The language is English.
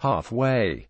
halfway.